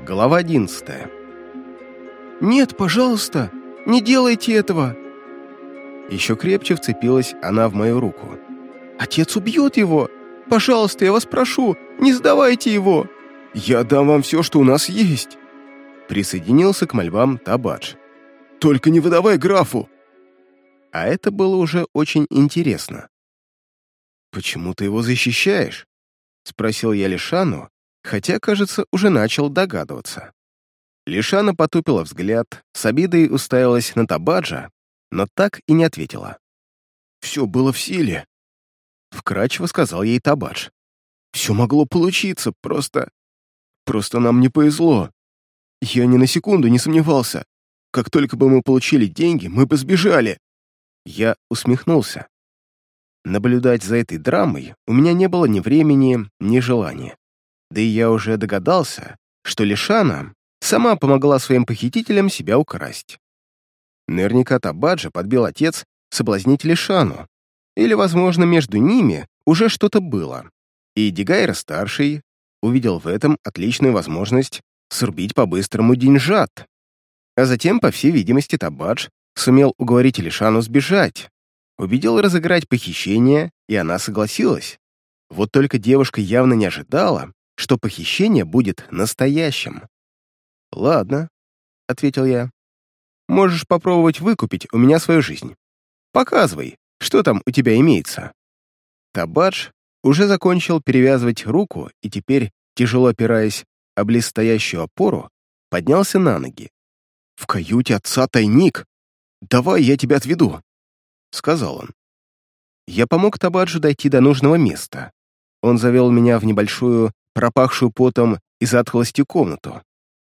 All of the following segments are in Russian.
Глава одиннадцатая. «Нет, пожалуйста, не делайте этого!» Еще крепче вцепилась она в мою руку. «Отец убьет его! Пожалуйста, я вас прошу, не сдавайте его! Я дам вам все, что у нас есть!» Присоединился к мольбам Табадж. «Только не выдавай графу!» А это было уже очень интересно. «Почему ты его защищаешь?» — спросил я Лишану, хотя, кажется, уже начал догадываться. Лишана потупила взгляд, с обидой уставилась на Табаджа, но так и не ответила. «Все было в силе», — вкратчиво сказал ей Табадж. «Все могло получиться, просто... Просто нам не повезло. Я ни на секунду не сомневался. Как только бы мы получили деньги, мы бы сбежали». Я усмехнулся. Наблюдать за этой драмой у меня не было ни времени, ни желания. Да и я уже догадался, что Лишана сама помогла своим похитителям себя украсть. Наверняка Табаджа подбил отец соблазнить Лишану, или, возможно, между ними уже что-то было, и Дигайра-старший увидел в этом отличную возможность срубить по-быстрому деньжат. А затем, по всей видимости, Табадж сумел уговорить Лишану сбежать, убедил разыграть похищение, и она согласилась. Вот только девушка явно не ожидала, что похищение будет настоящим. «Ладно», — ответил я. «Можешь попробовать выкупить у меня свою жизнь. Показывай, что там у тебя имеется». Табадж уже закончил перевязывать руку и теперь, тяжело опираясь об близстоящую опору, поднялся на ноги. «В каюте отца тайник. Давай я тебя отведу», — сказал он. Я помог Табаджу дойти до нужного места. Он завел меня в небольшую пропахшую потом и затхлостью комнату.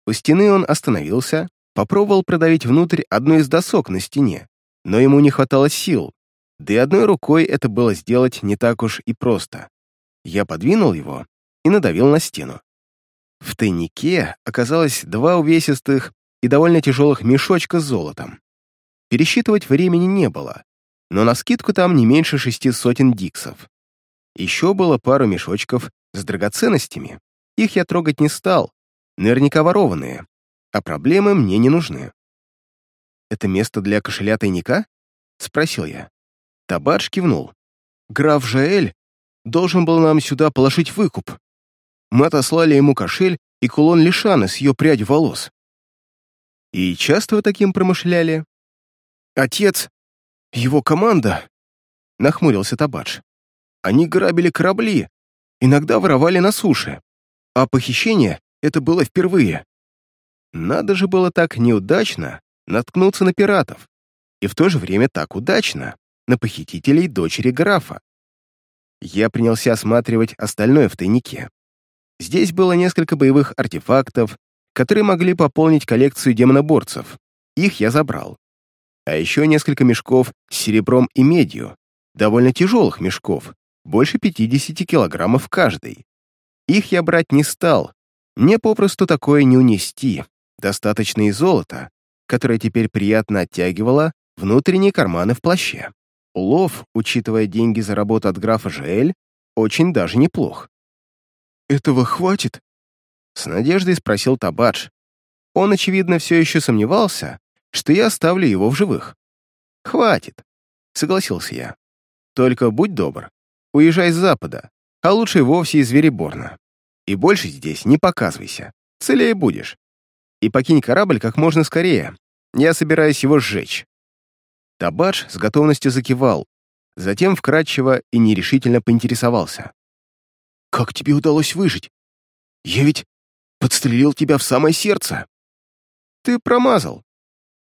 У стены он остановился, попробовал продавить внутрь одну из досок на стене, но ему не хватало сил, да и одной рукой это было сделать не так уж и просто. Я подвинул его и надавил на стену. В тайнике оказалось два увесистых и довольно тяжелых мешочка с золотом. Пересчитывать времени не было, но на скидку там не меньше шести сотен диксов. Еще было пару мешочков с драгоценностями. Их я трогать не стал, наверняка ворованные, а проблемы мне не нужны. «Это место для кошеля тайника?» — спросил я. Табадж кивнул. «Граф Жаэль должен был нам сюда положить выкуп. Мы отослали ему кошель и кулон Лишана с ее прядью волос». «И часто вы таким промышляли?» «Отец, его команда», — нахмурился Табадж. «Они грабили корабли, иногда воровали на суше, а похищение — это было впервые. Надо же было так неудачно наткнуться на пиратов, и в то же время так удачно на похитителей дочери графа. Я принялся осматривать остальное в тайнике. Здесь было несколько боевых артефактов, которые могли пополнить коллекцию демоноборцев. Их я забрал. А еще несколько мешков с серебром и медью, довольно тяжелых мешков, больше 50 килограммов каждый. Их я брать не стал, мне попросту такое не унести. Достаточно и золота, которое теперь приятно оттягивало внутренние карманы в плаще. Улов, учитывая деньги за работу от графа Жаэль, очень даже неплох. «Этого хватит?» С надеждой спросил Табадж. Он, очевидно, все еще сомневался, что я оставлю его в живых. «Хватит», — согласился я. «Только будь добр, уезжай с запада, а лучше вовсе из Вереборна. И больше здесь не показывайся, целее будешь. И покинь корабль как можно скорее, я собираюсь его сжечь». Табадж с готовностью закивал, затем вкратчиво и нерешительно поинтересовался. «Как тебе удалось выжить? Я ведь подстрелил тебя в самое сердце». «Ты промазал».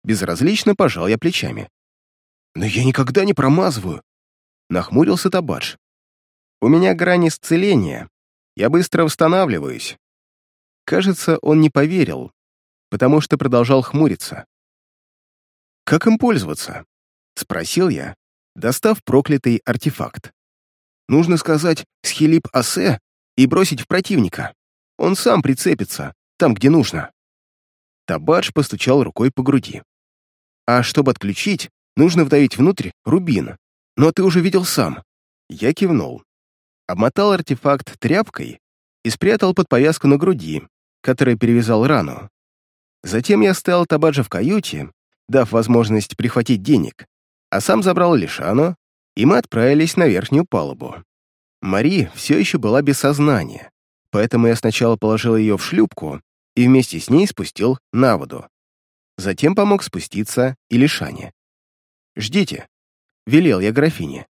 Безразлично пожал я плечами. «Но я никогда не промазываю», — нахмурился Табадж. У меня грань исцеления. Я быстро восстанавливаюсь. Кажется, он не поверил, потому что продолжал хмуриться. «Как им пользоваться?» — спросил я, достав проклятый артефакт. «Нужно сказать «Схилип Асе» и бросить в противника. Он сам прицепится, там, где нужно». Табадж постучал рукой по груди. «А чтобы отключить, нужно вдавить внутрь рубин. Но ты уже видел сам». Я кивнул обмотал артефакт тряпкой и спрятал под повязку на груди, который перевязал рану. Затем я оставил Табаджа в каюте, дав возможность прихватить денег, а сам забрал Лишану, и мы отправились на верхнюю палубу. Мари все еще была без сознания, поэтому я сначала положил ее в шлюпку и вместе с ней спустил на воду. Затем помог спуститься и Лишане. «Ждите», — велел я графине.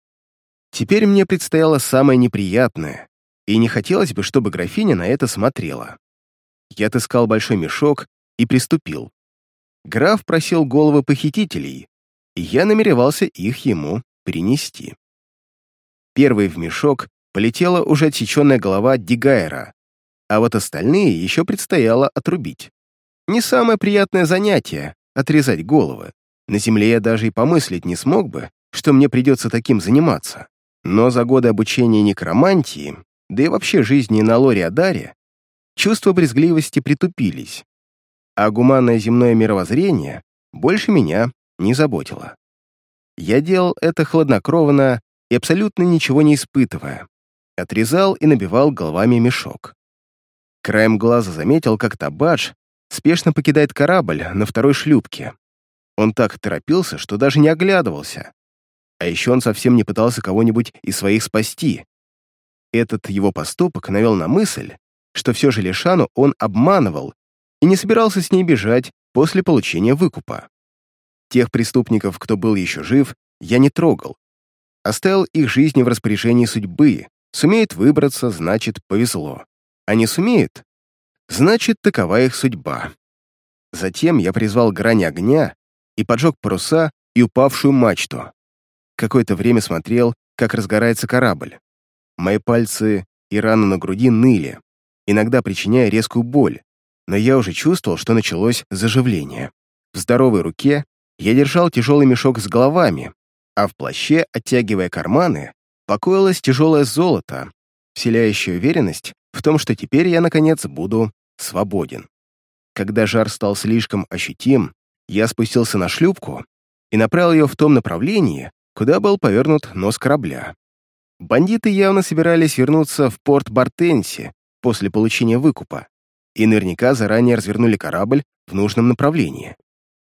Теперь мне предстояло самое неприятное, и не хотелось бы, чтобы графиня на это смотрела. Я отыскал большой мешок и приступил. Граф просил головы похитителей, и я намеревался их ему принести. Первый в мешок полетела уже отсеченная голова Дигайра, а вот остальные еще предстояло отрубить. Не самое приятное занятие — отрезать головы. На земле я даже и помыслить не смог бы, что мне придется таким заниматься. Но за годы обучения некромантии, да и вообще жизни на Лоре-Адаре, чувства брезгливости притупились, а гуманное земное мировоззрение больше меня не заботило. Я делал это хладнокровно и абсолютно ничего не испытывая. Отрезал и набивал головами мешок. Краем глаза заметил, как Табадж спешно покидает корабль на второй шлюпке. Он так торопился, что даже не оглядывался. А еще он совсем не пытался кого-нибудь из своих спасти. Этот его поступок навел на мысль, что все же Лишану он обманывал и не собирался с ней бежать после получения выкупа. Тех преступников, кто был еще жив, я не трогал. Оставил их жизни в распоряжении судьбы. Сумеет выбраться, значит, повезло. А не сумеет, значит, такова их судьба. Затем я призвал грани огня и поджег паруса и упавшую мачту. Какое-то время смотрел, как разгорается корабль. Мои пальцы и раны на груди ныли, иногда причиняя резкую боль, но я уже чувствовал, что началось заживление. В здоровой руке я держал тяжелый мешок с головами, а в плаще, оттягивая карманы, покоилось тяжелое золото, вселяющее уверенность в том, что теперь я, наконец, буду свободен. Когда жар стал слишком ощутим, я спустился на шлюпку и направил ее в том направлении, куда был повернут нос корабля. Бандиты явно собирались вернуться в порт Бартенси после получения выкупа и наверняка заранее развернули корабль в нужном направлении.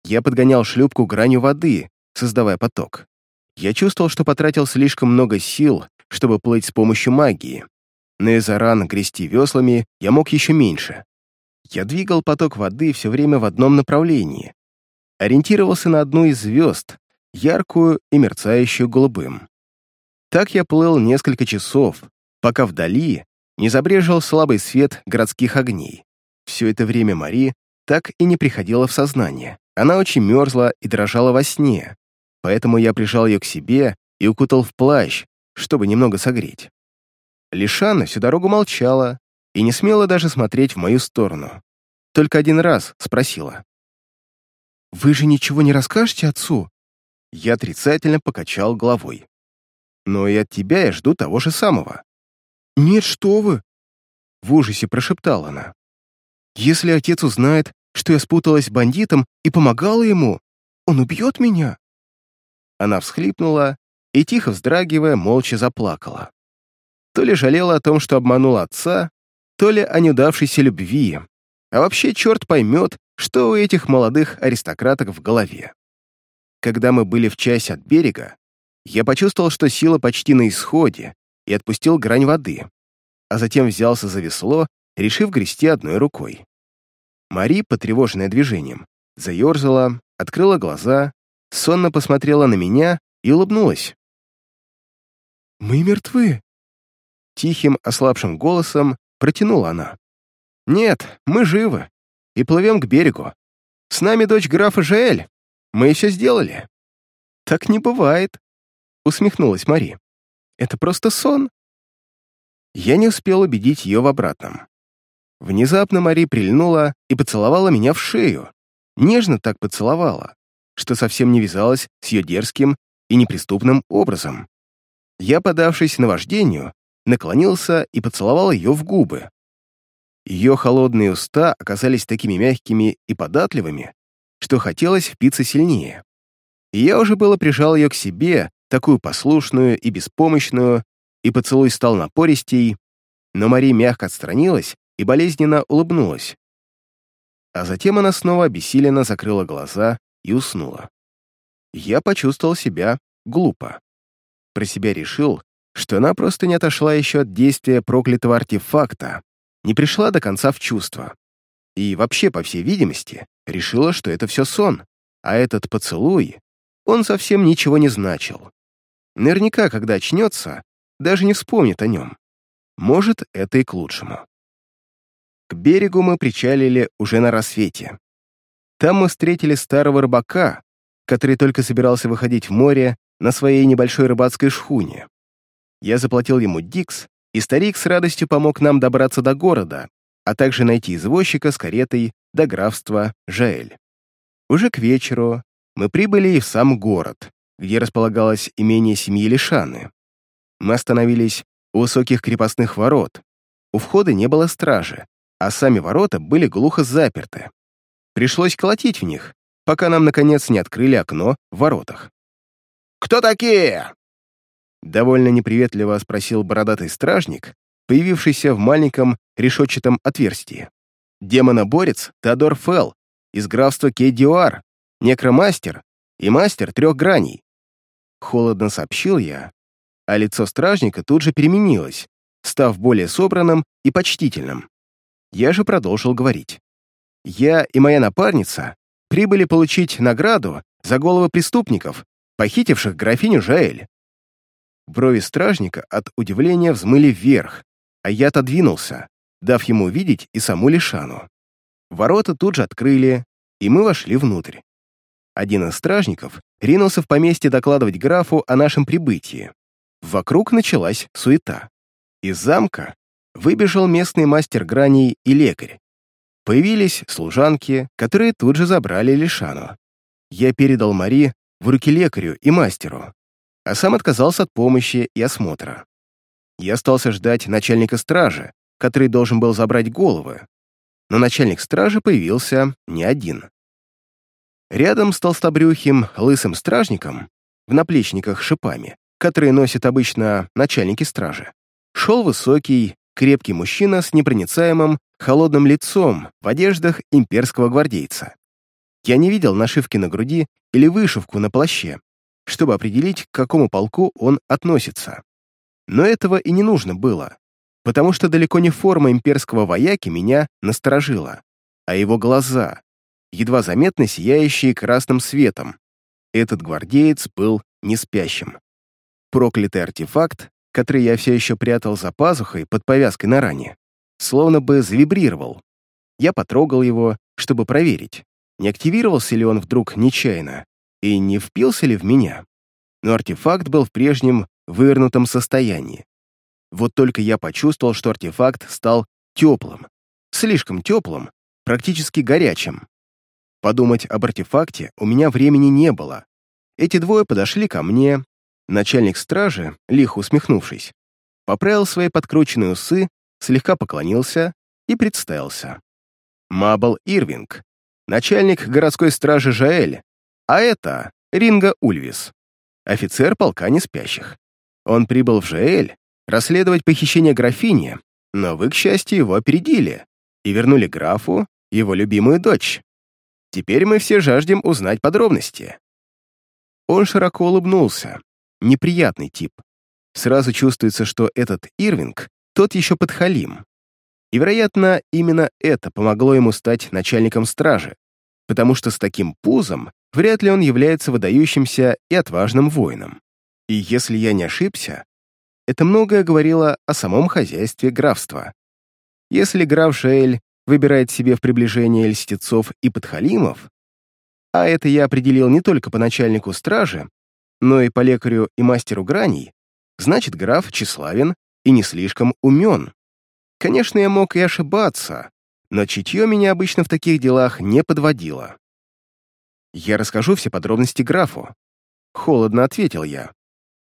Я подгонял шлюпку гранью воды, создавая поток. Я чувствовал, что потратил слишком много сил, чтобы плыть с помощью магии, но из-за ран грести веслами я мог еще меньше. Я двигал поток воды все время в одном направлении, ориентировался на одну из звезд, яркую и мерцающую голубым. Так я плыл несколько часов, пока вдали не забрежил слабый свет городских огней. Все это время Мари так и не приходила в сознание. Она очень мерзла и дрожала во сне, поэтому я прижал ее к себе и укутал в плащ, чтобы немного согреть. Лишана всю дорогу молчала и не смела даже смотреть в мою сторону. Только один раз спросила. «Вы же ничего не расскажете отцу?» Я отрицательно покачал головой. «Но и от тебя я жду того же самого». «Нет, что вы!» В ужасе прошептала она. «Если отец узнает, что я спуталась с бандитом и помогала ему, он убьет меня». Она всхлипнула и, тихо вздрагивая, молча заплакала. То ли жалела о том, что обманула отца, то ли о неудавшейся любви. А вообще черт поймет, что у этих молодых аристократок в голове. Когда мы были в часе от берега, я почувствовал, что сила почти на исходе, и отпустил грань воды, а затем взялся за весло, решив грести одной рукой. Мари, потревоженная движением, заерзала, открыла глаза, сонно посмотрела на меня и улыбнулась. «Мы мертвы!» Тихим, ослабшим голосом протянула она. «Нет, мы живы и плывем к берегу. С нами дочь графа Жаэль. Мы все сделали». «Так не бывает», — усмехнулась Мари. «Это просто сон». Я не успел убедить ее в обратном. Внезапно Мари прильнула и поцеловала меня в шею. Нежно так поцеловала, что совсем не вязалось с ее дерзким и неприступным образом. Я, подавшись наваждению, наклонился и поцеловал ее в губы. Ее холодные уста оказались такими мягкими и податливыми, что хотелось впиться сильнее. И я уже было прижал ее к себе, такую послушную и беспомощную, и поцелуй стал напористей, но Мари мягко отстранилась и болезненно улыбнулась. а затем она снова обессиленно закрыла глаза и уснула. Я почувствовал себя глупо. Про себя решил, что она просто не отошла еще от действия проклятого артефакта, не пришла до конца в чувство. И вообще, по всей видимости, решила, что это все сон, а этот поцелуй, он совсем ничего не значил. Наверняка, когда очнется, даже не вспомнит о нем. Может, это и к лучшему. К берегу мы причалили уже на рассвете. Там мы встретили старого рыбака, который только собирался выходить в море на своей небольшой рыбацкой шхуне. Я заплатил ему дикс, и старик с радостью помог нам добраться до города, а также найти извозчика с каретой до графства Жаэль. Уже к вечеру мы прибыли и в сам город, где располагалось имение семьи Лишаны. Мы остановились у высоких крепостных ворот. У входа не было стражи, а сами ворота были глухо заперты. Пришлось колотить в них, пока нам, наконец, не открыли окно в воротах. «Кто такие?» Довольно неприветливо спросил бородатый стражник, появившийся в маленьком решетчатом отверстии. Демоноборец Теодор Фелл из графства Кейдиуар, некромастер и мастер трех граней. Холодно сообщил я, а лицо стражника тут же переменилось, став более собранным и почтительным. Я же продолжил говорить. Я и моя напарница прибыли получить награду за головы преступников, похитивших графиню Жаэль. Брови стражника от удивления взмыли вверх, а я отодвинулся, дав ему видеть и саму Лишану. Ворота тут же открыли, и мы вошли внутрь. Один из стражников ринулся в поместье докладывать графу о нашем прибытии. Вокруг началась суета. Из замка выбежал местный мастер граней и лекарь. Появились служанки, которые тут же забрали Лишану. Я передал Мари в руки лекарю и мастеру, а сам отказался от помощи и осмотра. Я остался ждать начальника стражи, который должен был забрать головы, но начальник стражи появился не один. Рядом с толстобрюхим, лысым стражником, в наплечниках шипами, которые носят обычно начальники стражи, шел высокий, крепкий мужчина с непроницаемым, холодным лицом в одеждах имперского гвардейца. Я не видел нашивки на груди или вышивку на плаще, чтобы определить, к какому полку он относится. Но этого и не нужно было, потому что далеко не форма имперского вояки меня насторожила, а его глаза, едва заметно сияющие красным светом. Этот гвардеец был не спящим. Проклятый артефакт который я все еще прятал за пазухой под повязкой на ране, словно бы завибрировал. Я потрогал его, чтобы проверить, не активировался ли он вдруг нечаянно и не впился ли в меня. Но артефакт был в прежнем вывернутом состоянии. Вот только я почувствовал, что артефакт стал теплым, слишком теплым, практически горячим. Подумать об артефакте у меня времени не было. Эти двое подошли ко мне, Начальник стражи, лихо усмехнувшись, поправил свои подкрученные усы, слегка поклонился и представился. Мабл Ирвинг, начальник городской стражи Жаэль, а это Ринга Ульвис, офицер полка неспящих. Он прибыл в Жаэль расследовать похищение графини, но вы, к счастью, его опередили и вернули графу его любимую дочь. Теперь мы все жаждем узнать подробности. Он широко улыбнулся, неприятный тип. Сразу чувствуется, что этот Ирвинг тот еще подхалим. И, вероятно, именно это помогло ему стать начальником стражи, потому что с таким пузом вряд ли он является выдающимся и отважным воином. И если я не ошибся, это многое говорило о самом хозяйстве графства. Если граф Шейль выбирает себе в приближение льстецов и подхалимов, а это я определил не только по начальнику стражи, но и по лекарю и мастеру граней, значит, граф тщеславен и не слишком умен. Конечно, я мог и ошибаться, но чутье меня обычно в таких делах не подводило. Я расскажу все подробности графу. Холодно ответил я.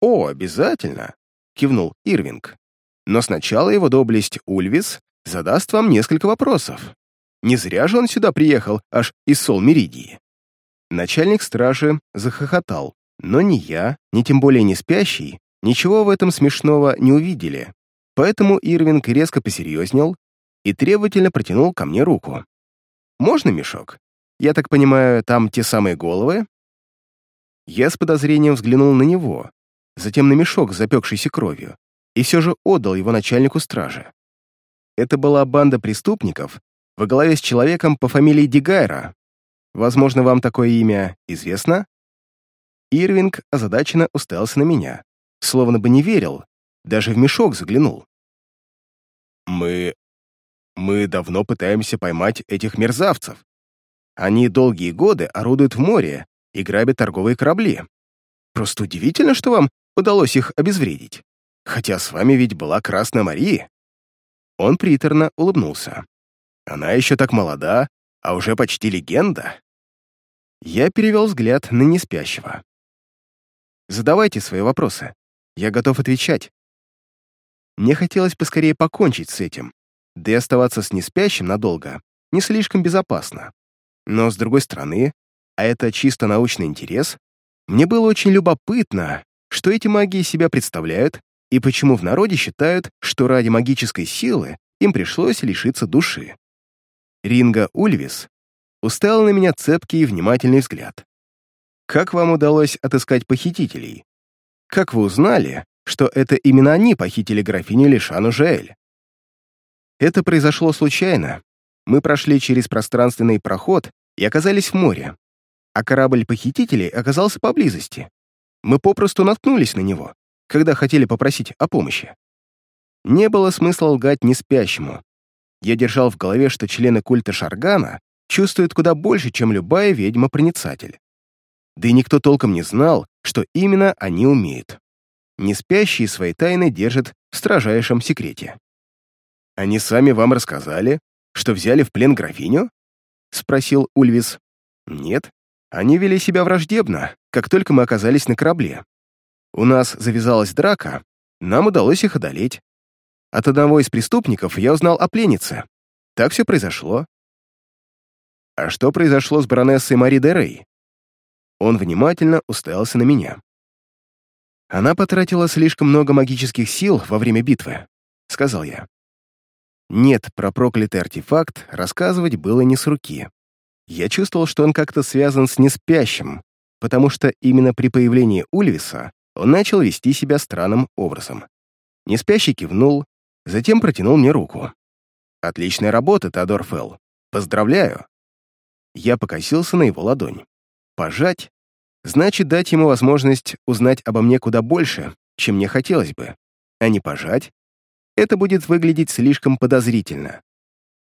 «О, обязательно!» — кивнул Ирвинг. «Но сначала его доблесть Ульвис задаст вам несколько вопросов. Не зря же он сюда приехал, аж из Сол-Меридии». Начальник стражи захохотал. Но ни я, ни тем более не спящий, ничего в этом смешного не увидели, поэтому Ирвинг резко посерьезнел и требовательно протянул ко мне руку. можно мешок? Я так понимаю, там те самые головы?» Я с подозрением взглянул на него, затем на мешок, запекшийся кровью, и все же отдал его начальнику стражи. Это была банда преступников во главе с человеком по фамилии Дигайра. Возможно, вам такое имя известно? Ирвинг озадаченно уставился на меня, словно бы не верил, даже в мешок заглянул. «Мы... мы давно пытаемся поймать этих мерзавцев. Они долгие годы орудуют в море и грабят торговые корабли. Просто удивительно, что вам удалось их обезвредить. Хотя с вами ведь была Красная Мария». Он приторно улыбнулся. «Она еще так молода, а уже почти легенда». Я перевел взгляд на неспящего. Задавайте свои вопросы. Я готов отвечать. Мне хотелось поскорее покончить с этим, да и оставаться с неспящим надолго не слишком безопасно. Но, с другой стороны, а это чисто научный интерес, мне было очень любопытно, что эти маги из себя представляют и почему в народе считают, что ради магической силы им пришлось лишиться души. Ринга Ульвис уставил на меня цепкий и внимательный взгляд. Как вам удалось отыскать похитителей? Как вы узнали, что это именно они похитили графиню Лишану Жаэль? Это произошло случайно. Мы прошли через пространственный проход и оказались в море, а корабль похитителей оказался поблизости. Мы попросту наткнулись на него, когда хотели попросить о помощи. Не было смысла лгать неспящему. Я держал в голове, что члены культа Шаргана чувствуют куда больше, чем любая ведьма-проницатель да и никто толком не знал, что именно они умеют. Не спящие свои тайны держат в строжайшем секрете. «Они сами вам рассказали, что взяли в плен графиню?» — спросил Ульвис. «Нет, они вели себя враждебно, как только мы оказались на корабле. У нас завязалась драка, нам удалось их одолеть. От одного из преступников я узнал о пленнице. Так все произошло. А что произошло с баронессой Мари де Рей? Он внимательно уставился на меня. «Она потратила слишком много магических сил во время битвы», — сказал я. Нет, про проклятый артефакт рассказывать было не с руки. Я чувствовал, что он как-то связан с неспящим, потому что именно при появлении Ульвиса он начал вести себя странным образом. Неспящий кивнул, затем протянул мне руку. «Отличная работа, Теодор Фелл. Поздравляю!» Я покосился на его ладонь. Пожать значит дать ему возможность узнать обо мне куда больше, чем мне хотелось бы. А не пожать — это будет выглядеть слишком подозрительно.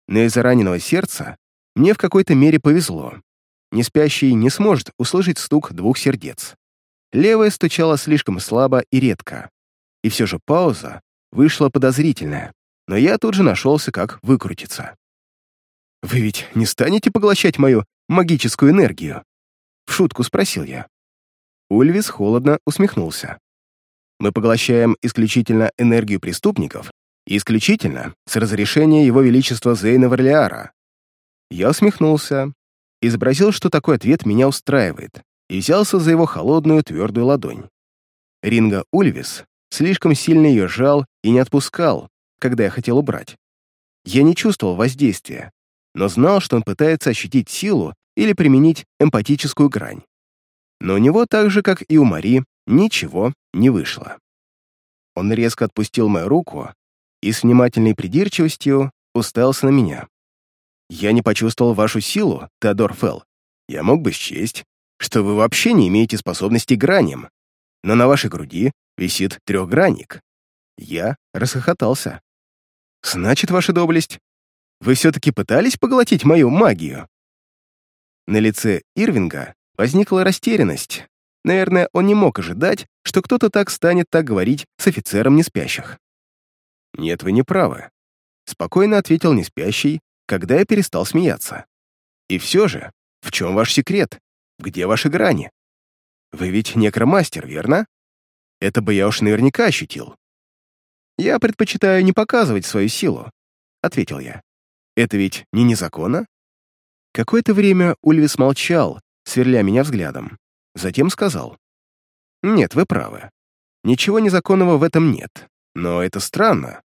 Но из-за раненого сердца мне в какой-то мере повезло. Неспящий не сможет услышать стук двух сердец. Левое стучало слишком слабо и редко. И все же пауза вышла подозрительная, но я тут же нашелся, как выкрутиться. «Вы ведь не станете поглощать мою магическую энергию?» В шутку спросил я. Ульвис холодно усмехнулся. Мы поглощаем исключительно энергию преступников и исключительно с разрешения Его Величества Зейна Варлиара. Я усмехнулся, изобразил, что такой ответ меня устраивает, и взялся за его холодную твердую ладонь. Ринга Ульвис слишком сильно ее жал и не отпускал, когда я хотел убрать. Я не чувствовал воздействия, но знал, что он пытается ощутить силу или применить эмпатическую грань. Но у него так же, как и у Мари, ничего не вышло. Он резко отпустил мою руку и с внимательной придирчивостью уставился на меня. «Я не почувствовал вашу силу, Теодор Фелл. Я мог бы счесть, что вы вообще не имеете способности к граням, но на вашей груди висит трехгранник». Я расхохотался. «Значит, ваша доблесть, вы все-таки пытались поглотить мою магию?» На лице Ирвинга возникла растерянность. Наверное, он не мог ожидать, что кто-то так станет так говорить с офицером неспящих. «Нет, вы не правы», — спокойно ответил неспящий, когда я перестал смеяться. «И все же, в чем ваш секрет? Где ваши грани? Вы ведь некромастер, верно? Это бы я уж наверняка ощутил». «Я предпочитаю не показывать свою силу», — ответил я. «Это ведь не незаконно?» Какое-то время Ульвис молчал, сверля меня взглядом. Затем сказал. «Нет, вы правы. Ничего незаконного в этом нет. Но это странно.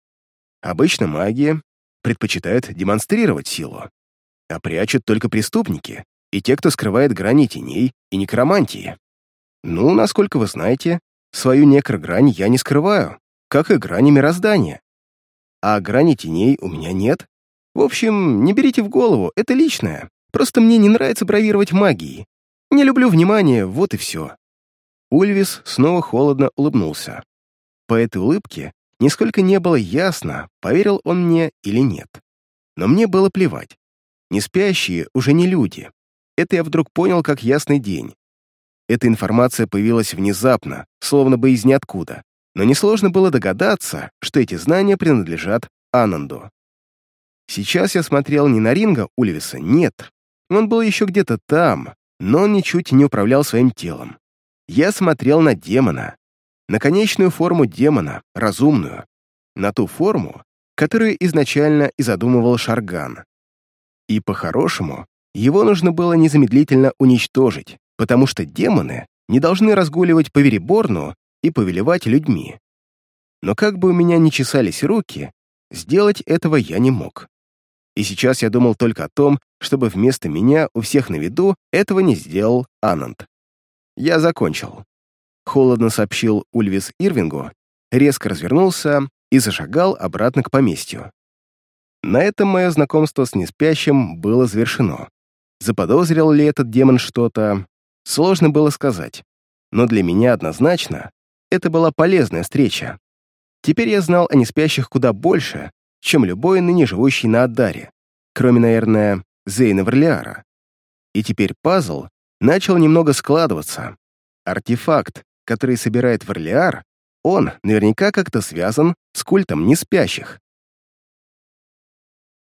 Обычно маги предпочитают демонстрировать силу. а прячут только преступники и те, кто скрывает грани теней и некромантии. Ну, насколько вы знаете, свою некрогрань я не скрываю, как и грани мироздания. А грани теней у меня нет. В общем, не берите в голову, это личное. Просто мне не нравится бравировать магией. Не люблю внимания, вот и все. Ульвис снова холодно улыбнулся. По этой улыбке нисколько не было ясно, поверил он мне или нет. Но мне было плевать. Не спящие уже не люди. Это я вдруг понял как ясный день. Эта информация появилась внезапно, словно бы из ниоткуда, но несложно было догадаться, что эти знания принадлежат Ананду. Сейчас я смотрел не на Ринга Ульвиса, нет. Он был еще где-то там, но он ничуть не управлял своим телом. Я смотрел на демона, на конечную форму демона, разумную, на ту форму, которую изначально и задумывал Шарган. И по-хорошему, его нужно было незамедлительно уничтожить, потому что демоны не должны разгуливать по Вереборну и повелевать людьми. Но как бы у меня ни чесались руки, сделать этого я не мог. И сейчас я думал только о том, чтобы вместо меня у всех на виду этого не сделал Ананд. Я закончил. Холодно сообщил Ульвис Ирвингу, резко развернулся и зашагал обратно к поместью. На этом мое знакомство с неспящим было завершено. Заподозрил ли этот демон что-то, сложно было сказать. Но для меня однозначно это была полезная встреча. Теперь я знал о неспящих куда больше, чем любой ныне живущий на Аддаре, кроме, наверное, Зейна Верлиара. И теперь пазл начал немного складываться. Артефакт, который собирает Верлиар, он наверняка как-то связан с культом неспящих.